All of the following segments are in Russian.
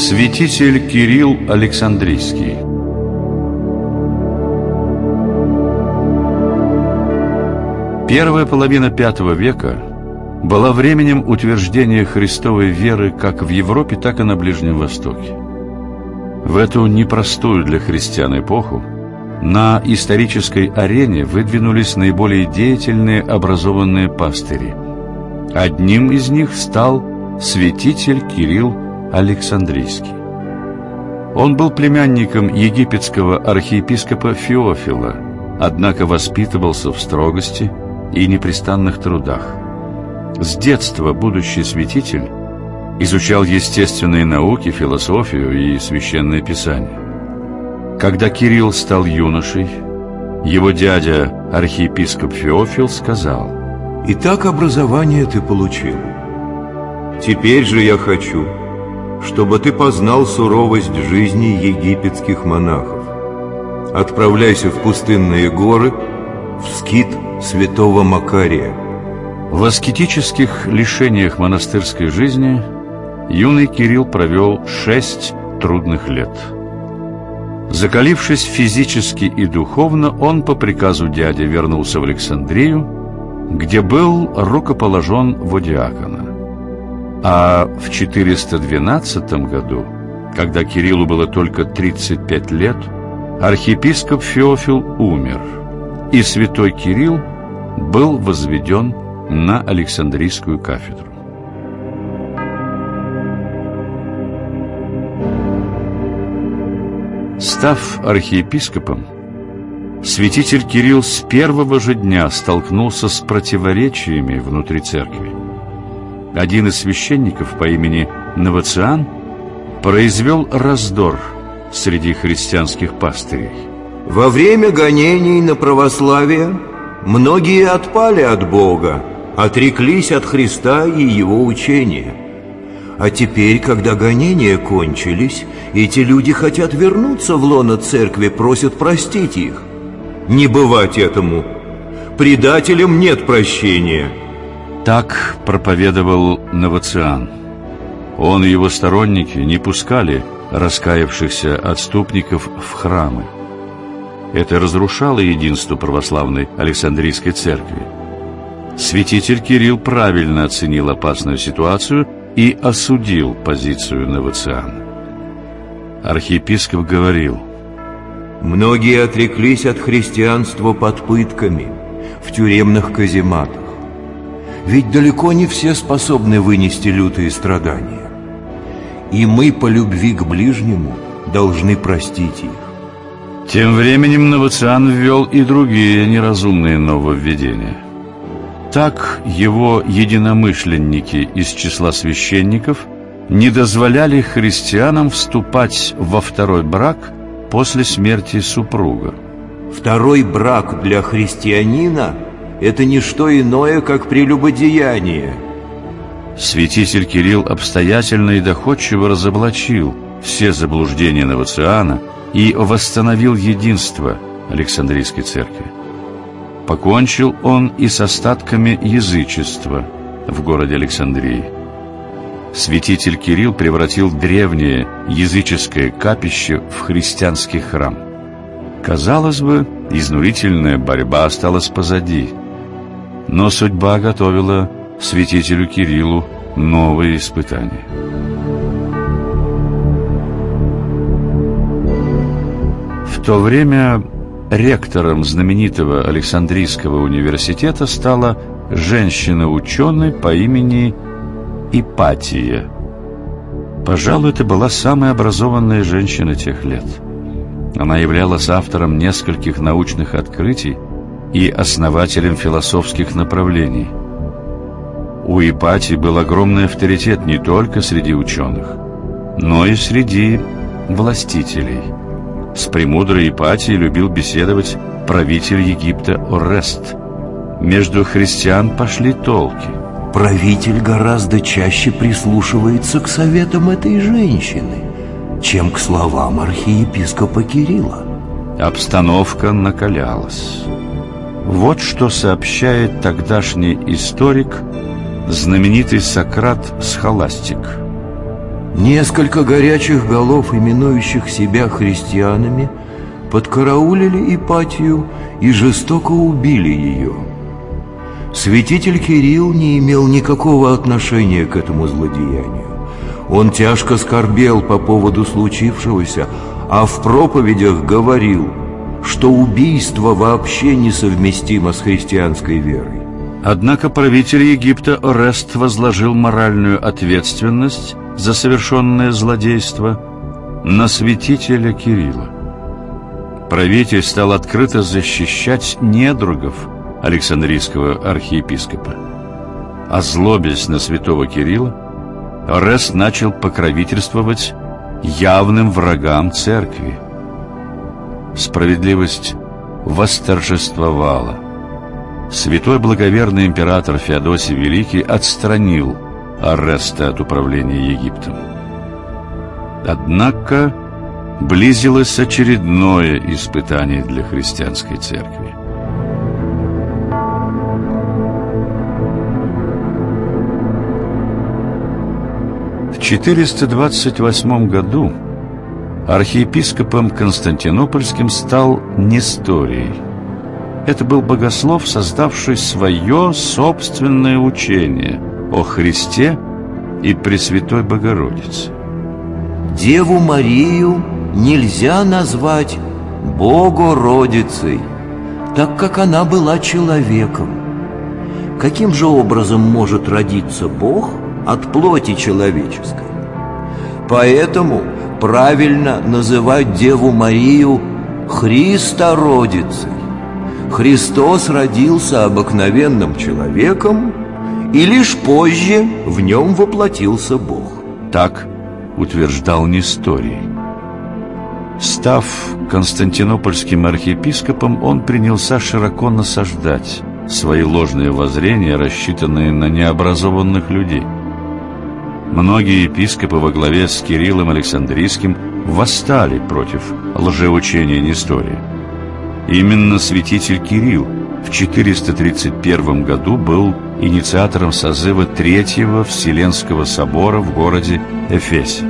Святитель Кирилл Александрийский Первая половина V века была временем утверждения христовой веры как в Европе, так и на Ближнем Востоке. В эту непростую для христиан эпоху на исторической арене выдвинулись наиболее деятельные образованные пастыри. Одним из них стал святитель Кирилл Александрийский. Он был племянником египетского архиепископа Феофила, однако воспитывался в строгости и непрестанных трудах. С детства будущий святитель изучал естественные науки, философию и священное писание. Когда Кирилл стал юношей, его дядя, архиепископ Феофил, сказал «Итак, образование ты получил. Теперь же я хочу, чтобы ты познал суровость жизни египетских монахов. Отправляйся в пустынные горы, в скит святого Макария». В аскетических лишениях монастырской жизни юный Кирилл провел шесть трудных лет – Закалившись физически и духовно, он по приказу дяди вернулся в Александрию, где был рукоположен в диакона. А в 412 году, когда Кириллу было только 35 лет, архиепископ Феофил умер, и святой Кирилл был возведен на Александрийскую кафедру. Став архиепископом, святитель Кирилл с первого же дня столкнулся с противоречиями внутри церкви. Один из священников по имени Новациан произвел раздор среди христианских пастырей. Во время гонений на православие многие отпали от Бога, отреклись от Христа и Его учения – а теперь, когда гонения кончились, эти люди хотят вернуться в лоно церкви, просят простить их. Не бывать этому. Предателям нет прощения. Так проповедовал Новациан. Он и его сторонники не пускали раскаявшихся отступников в храмы. Это разрушало единство православной Александрийской церкви. Святитель Кирилл правильно оценил опасную ситуацию – и осудил позицию Новоциана. Архиепископ говорил, «Многие отреклись от христианства под пытками, в тюремных казематах. Ведь далеко не все способны вынести лютые страдания. И мы по любви к ближнему должны простить их. Тем временем Новоциан ввел и другие неразумные нововведения – так его единомышленники из числа священников не дозволяли христианам вступать во второй брак после смерти супруга. Второй брак для христианина – это не что иное, как прелюбодеяние. Святитель Кирилл обстоятельно и доходчиво разоблачил все заблуждения Новоциана и восстановил единство Александрийской церкви. Покончил он и с остатками язычества в городе Александрии. Святитель Кирилл превратил древнее языческое капище в христианский храм. Казалось бы, изнурительная борьба осталась позади. Но судьба готовила святителю Кириллу новые испытания. В то время Ректором знаменитого Александрийского университета стала женщина-ученый по имени Ипатия. Пожалуй, это была самая образованная женщина тех лет. Она являлась автором нескольких научных открытий и основателем философских направлений. У Ипатии был огромный авторитет не только среди ученых, но и среди властителей – с премудрой Ипатией любил беседовать правитель Египта Орест. Между христиан пошли толки. Правитель гораздо чаще прислушивается к советам этой женщины, чем к словам архиепископа Кирилла. Обстановка накалялась. Вот что сообщает тогдашний историк, знаменитый Сократ Схоластик. Несколько горячих голов, именующих себя христианами, подкараулили Ипатию и жестоко убили ее. Святитель Кирилл не имел никакого отношения к этому злодеянию. Он тяжко скорбел по поводу случившегося, а в проповедях говорил, что убийство вообще несовместимо с христианской верой. Однако правитель Египта Орест возложил моральную ответственность за совершенное злодейство на святителя Кирилла. Правитель стал открыто защищать недругов Александрийского архиепископа. Озлобясь на святого Кирилла, Орест начал покровительствовать явным врагам церкви. Справедливость восторжествовала. Святой благоверный император Феодосий Великий отстранил Ареста от управления Египтом. Однако близилось очередное испытание для христианской церкви. В 428 году архиепископом Константинопольским стал Несторий. Это был богослов, создавший свое собственное учение о Христе и Пресвятой Богородице. Деву Марию нельзя назвать Богородицей, так как она была человеком. Каким же образом может родиться Бог от плоти человеческой? Поэтому правильно называть Деву Марию Христородицей. Христос родился обыкновенным человеком, и лишь позже в нем воплотился Бог. Так утверждал Несторий. Став константинопольским архиепископом, он принялся широко насаждать свои ложные воззрения, рассчитанные на необразованных людей. Многие епископы во главе с Кириллом Александрийским восстали против лжеучения Нестория. Именно святитель Кирилл в 431 году был инициатором созыва Третьего Вселенского собора в городе Эфесе.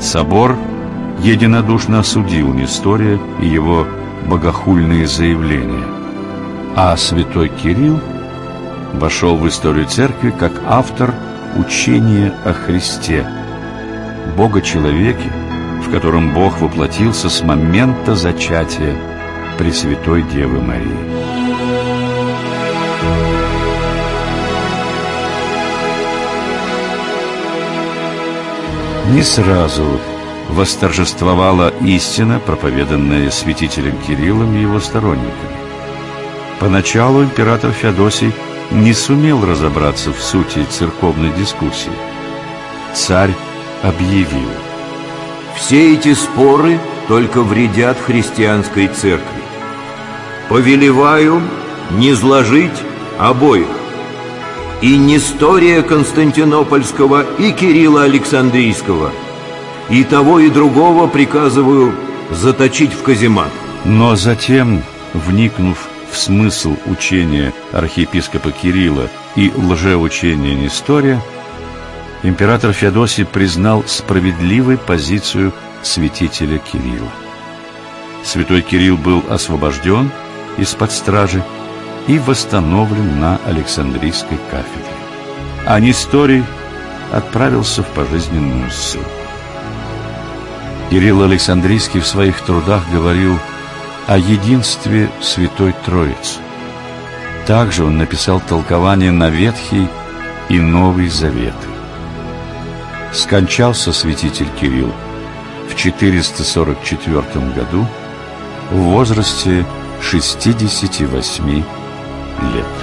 Собор единодушно осудил Нестория и его богохульные заявления, а святой Кирилл вошел в историю церкви как автор учения о Христе, Бога-человеке, в котором Бог воплотился с момента зачатия Пресвятой Девы Марии. Не сразу восторжествовала истина, проповеданная святителем Кириллом и его сторонниками. Поначалу император Феодосий не сумел разобраться в сути церковной дискуссии. Царь объявил. Все эти споры только вредят христианской церкви. Повелеваю не зложить обоих. И Нестория Константинопольского, и Кирилла Александрийского. И того, и другого приказываю заточить в каземат. Но затем, вникнув в смысл учения архиепископа Кирилла и лжеучения Нестория, император Феодосий признал справедливой позицию святителя Кирилла. Святой Кирилл был освобожден из-под стражи и восстановлен на Александрийской кафедре. А Несторий отправился в пожизненную ссылку. Кирилл Александрийский в своих трудах говорил о единстве Святой Троицы. Также он написал толкование на Ветхий и Новый Заветы. Скончался святитель Кирилл в 444 году в возрасте 68 лет.